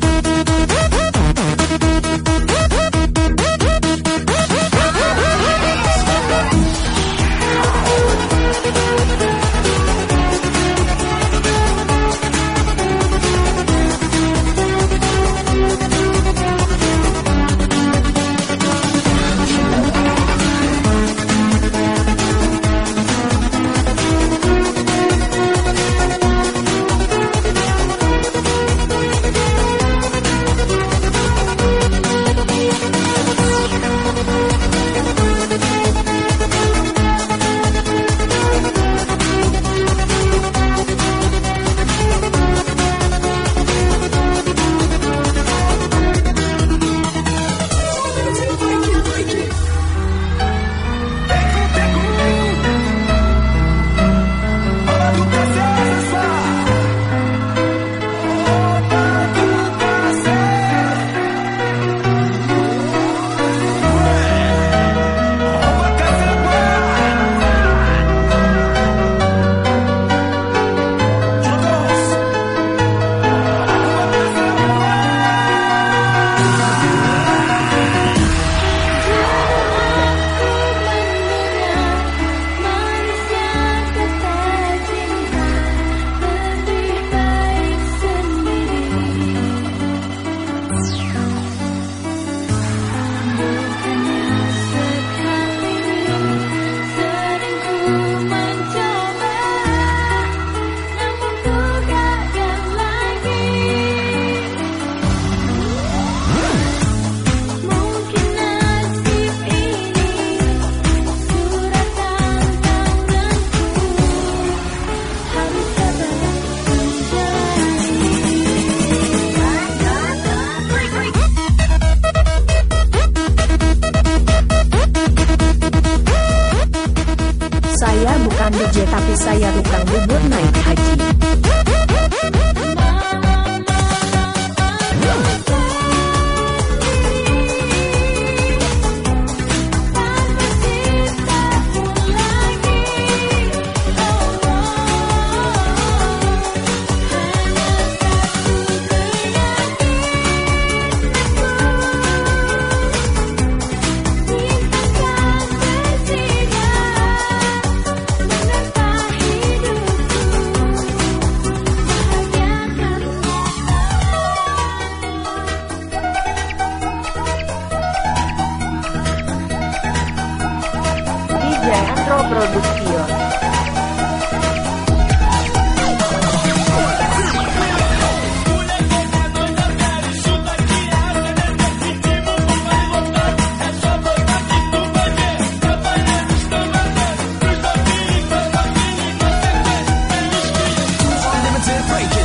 Thank you. Tapi saya tukang bubur naik haji. to produkcija. break it.